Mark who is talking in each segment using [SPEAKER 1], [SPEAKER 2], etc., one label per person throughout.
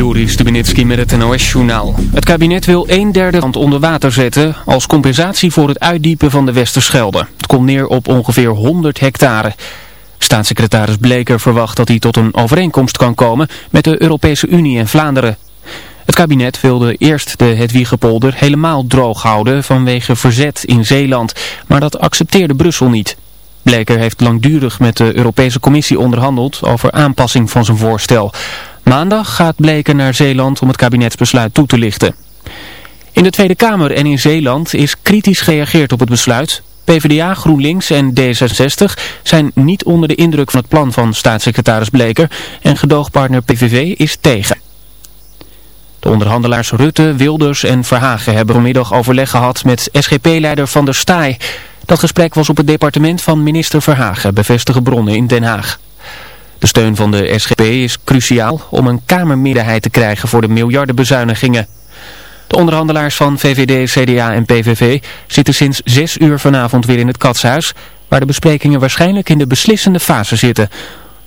[SPEAKER 1] Juri Stubenitski met het NOS-journaal. Het kabinet wil een derde land onder water zetten als compensatie voor het uitdiepen van de Westerschelde. Het komt neer op ongeveer 100 hectare. Staatssecretaris Bleker verwacht dat hij tot een overeenkomst kan komen met de Europese Unie en Vlaanderen. Het kabinet wilde eerst de Hedwiegepolder helemaal droog houden vanwege verzet in Zeeland, maar dat accepteerde Brussel niet. Bleker heeft langdurig met de Europese Commissie onderhandeld over aanpassing van zijn voorstel. Maandag gaat Bleker naar Zeeland om het kabinetsbesluit toe te lichten. In de Tweede Kamer en in Zeeland is kritisch gereageerd op het besluit. PvdA, GroenLinks en D66 zijn niet onder de indruk van het plan van staatssecretaris Bleker en gedoogpartner PVV is tegen. De onderhandelaars Rutte, Wilders en Verhagen hebben vanmiddag overleg gehad met SGP-leider Van der Staaij. Dat gesprek was op het departement van minister Verhagen, bevestigen bronnen in Den Haag. De steun van de SGP is cruciaal om een kamermeerderheid te krijgen voor de miljardenbezuinigingen. De onderhandelaars van VVD, CDA en PVV zitten sinds 6 uur vanavond weer in het katshuis, waar de besprekingen waarschijnlijk in de beslissende fase zitten.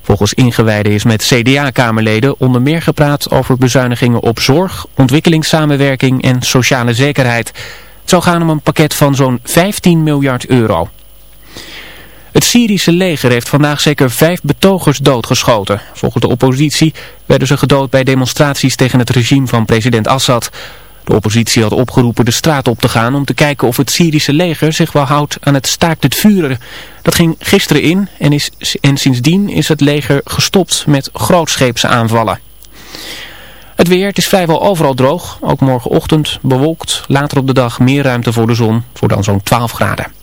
[SPEAKER 1] Volgens ingewijden is met CDA-kamerleden onder meer gepraat over bezuinigingen op zorg, ontwikkelingssamenwerking en sociale zekerheid. Het zou gaan om een pakket van zo'n 15 miljard euro. Het Syrische leger heeft vandaag zeker vijf betogers doodgeschoten. Volgens de oppositie werden ze gedood bij demonstraties tegen het regime van president Assad. De oppositie had opgeroepen de straat op te gaan om te kijken of het Syrische leger zich wel houdt aan het staakt het vuren. Dat ging gisteren in en, is, en sindsdien is het leger gestopt met grootscheepse aanvallen. Het weer, het is vrijwel overal droog. Ook morgenochtend bewolkt, later op de dag meer ruimte voor de zon, voor dan zo'n 12 graden.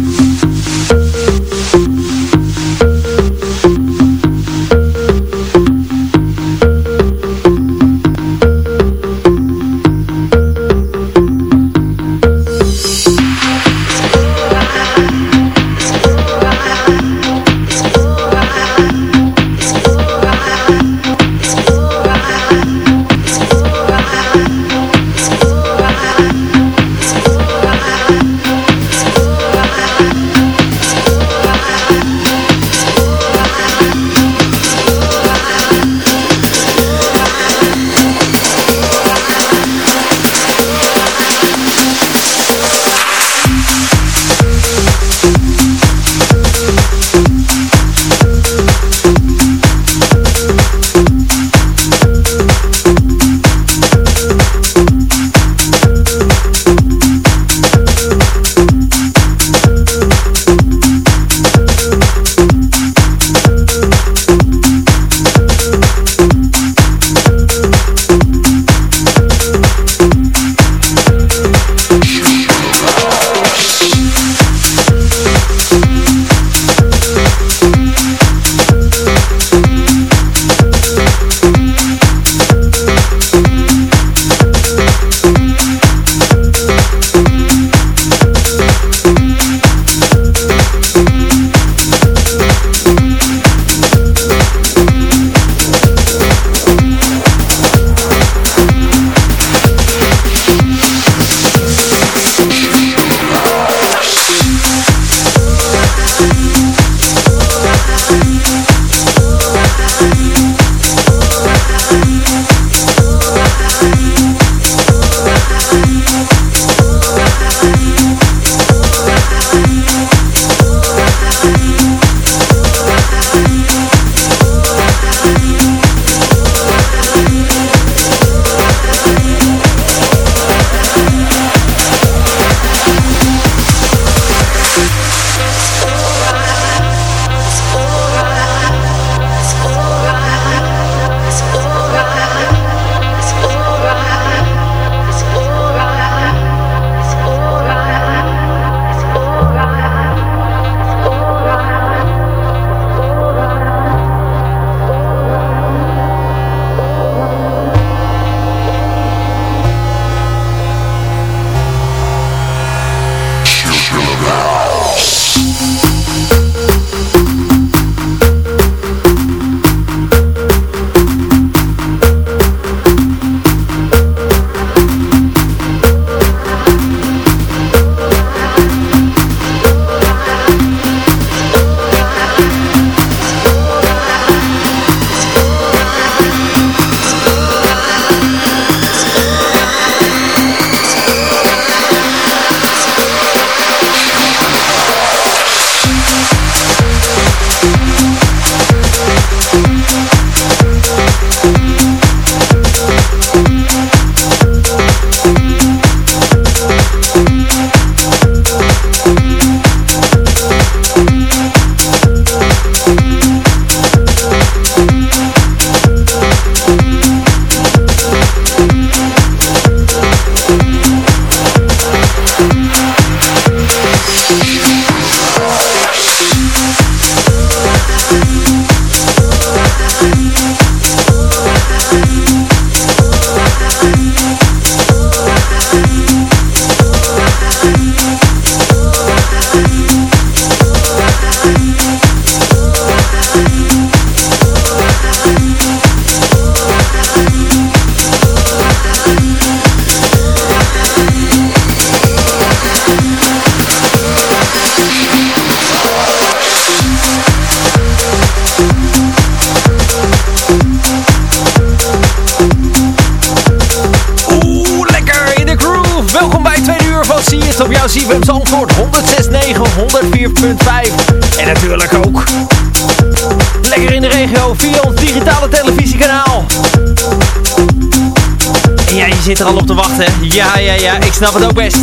[SPEAKER 2] Je zit er al op te wachten. Ja, ja, ja, ik snap het ook best.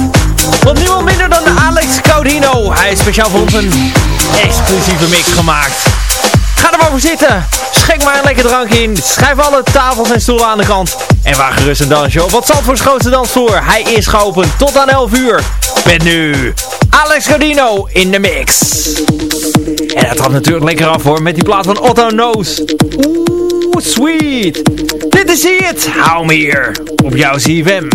[SPEAKER 2] Want niemand minder dan Alex Caudino. Hij is speciaal voor ons een exclusieve mix gemaakt. Ga er maar voor zitten. Schenk maar een lekker drank in. Schrijf alle tafels en stoelen aan de kant. En waag gerust een dansje op. Wat Zandvoorts grootste dansvloer. Hij is geopend tot aan 11 uur. Met nu Alex Caudino in de mix. En dat gaat natuurlijk lekker af hoor. Met die plaat van Otto Knows. Oeh, sweet. Dit is het. Hou me hier. Op jouw CFM.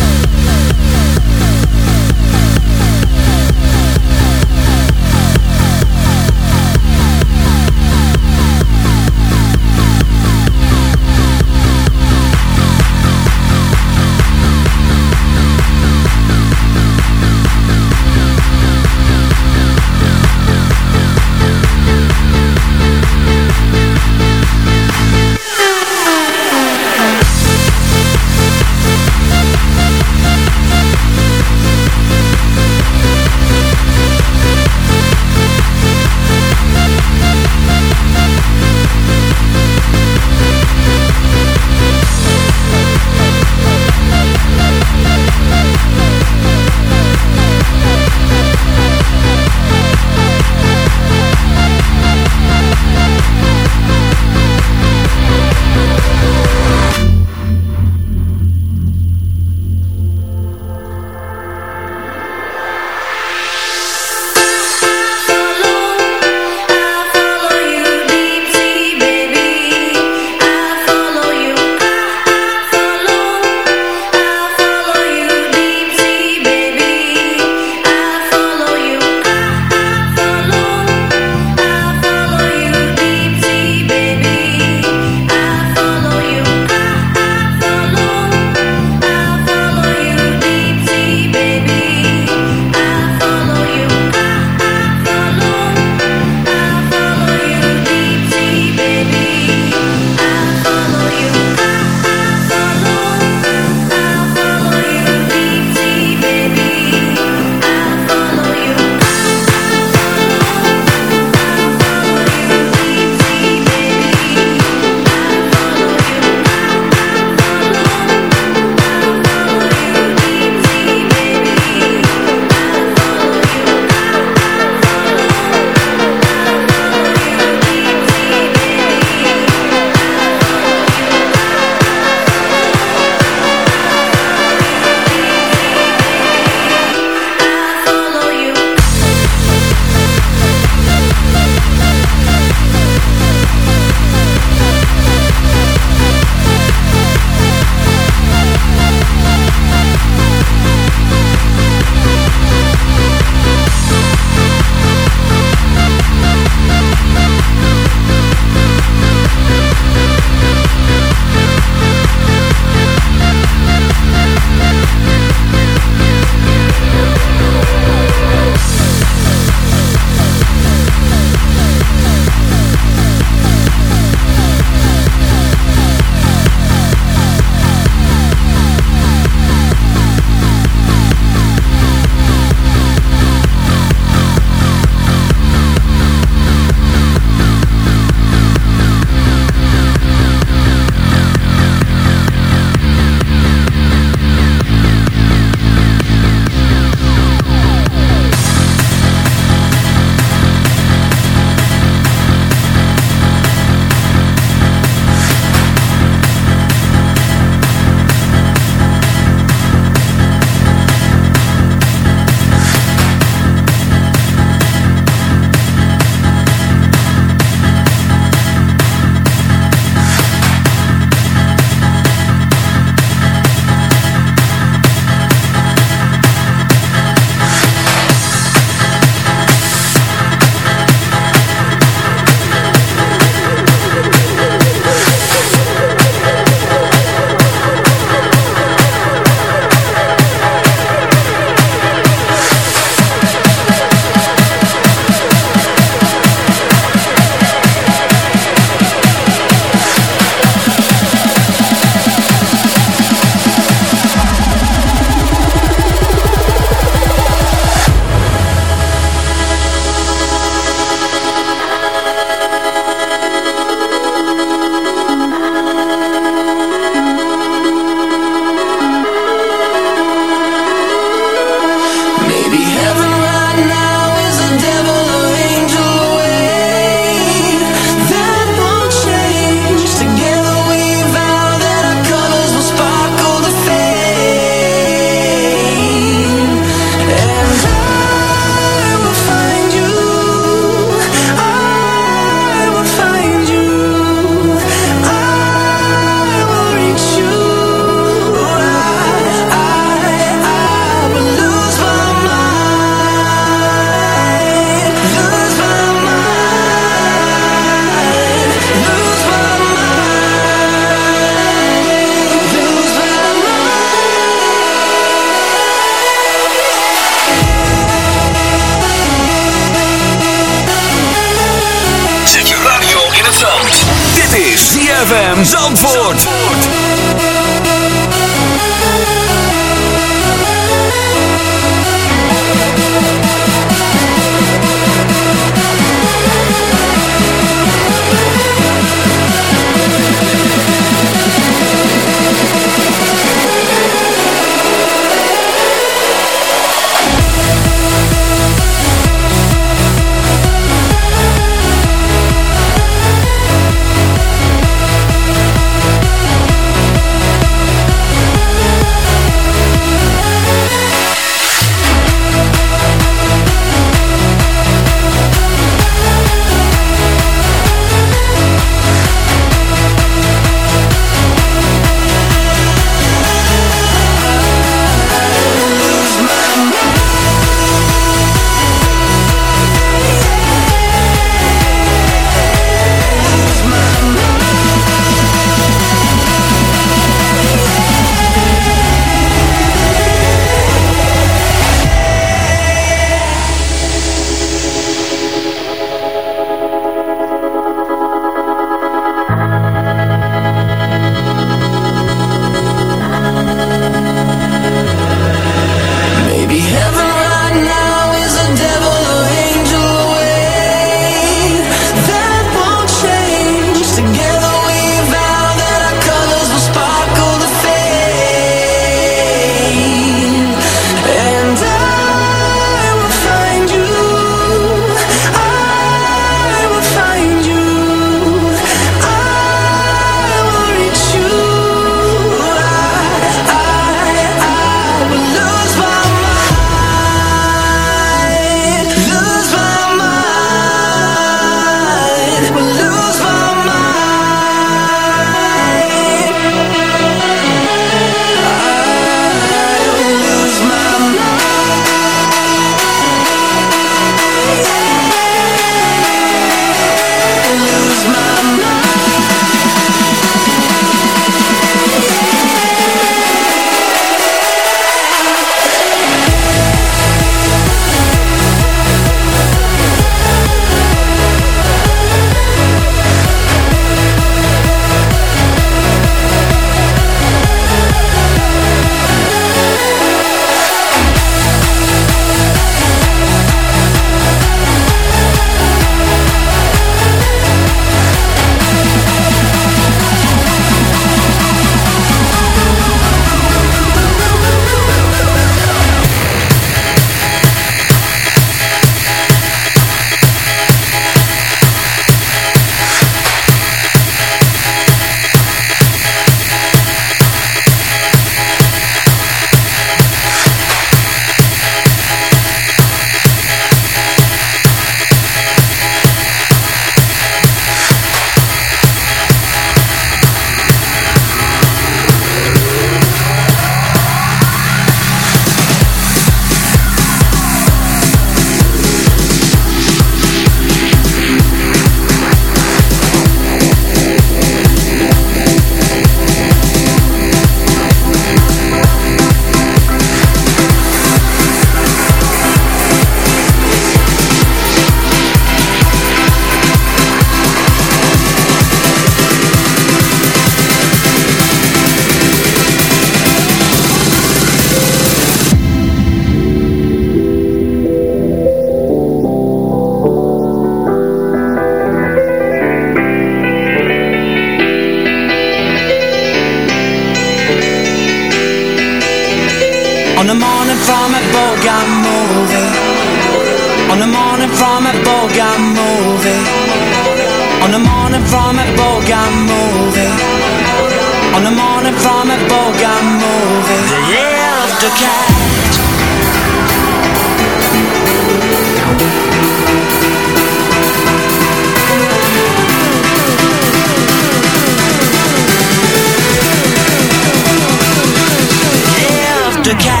[SPEAKER 3] took out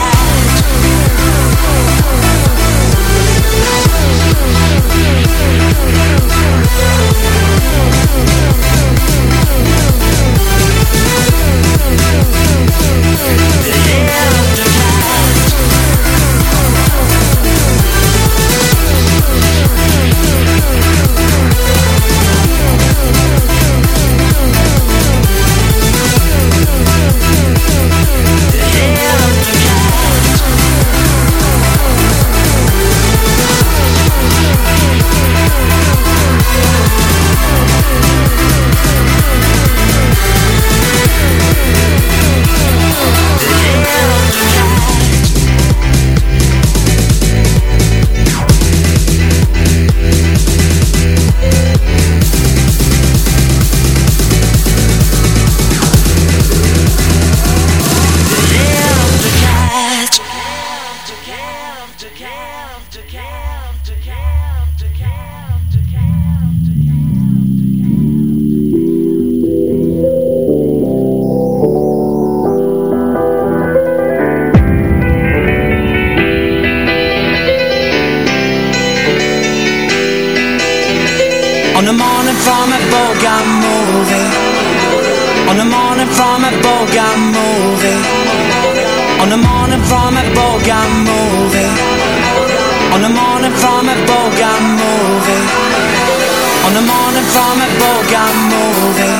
[SPEAKER 3] from a Bogan movie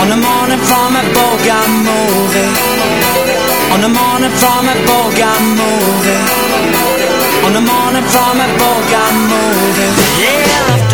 [SPEAKER 3] On the morning from a Bogan movie On the morning from a Bogan movie On the morning from a Bogan movie Yeah,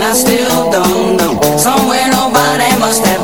[SPEAKER 3] and I still don't know. Somewhere
[SPEAKER 2] nobody must have.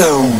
[SPEAKER 2] Stone.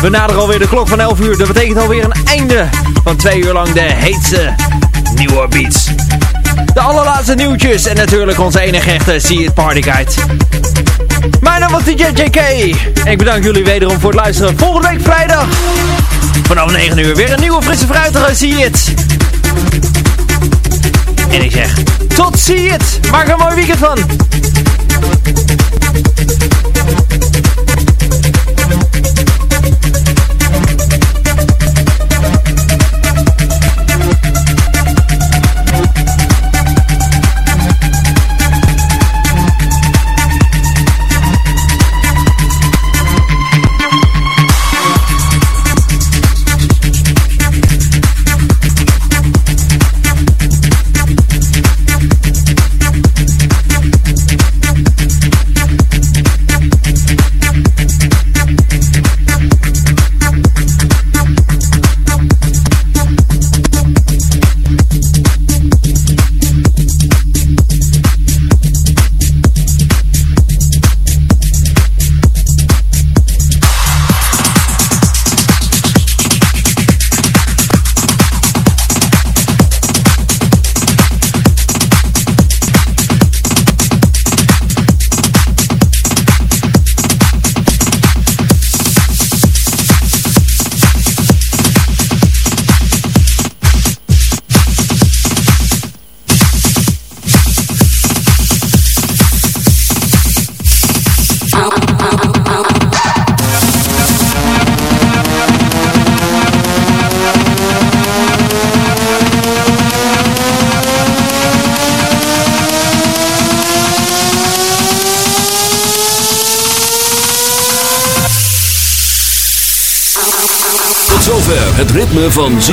[SPEAKER 2] we naderen alweer de klok van 11 uur. Dat betekent alweer een einde van twee uur lang de heetste nieuwe beats. De allerlaatste nieuwtjes en natuurlijk onze enige echte See It Party Guide. Mijn naam was DJ JK. Ik bedank jullie wederom voor het luisteren. Volgende week vrijdag vanaf 9 uur weer een nieuwe frisse fruitige See It. En ik zeg, tot See It. Maak een mooi weekend
[SPEAKER 4] van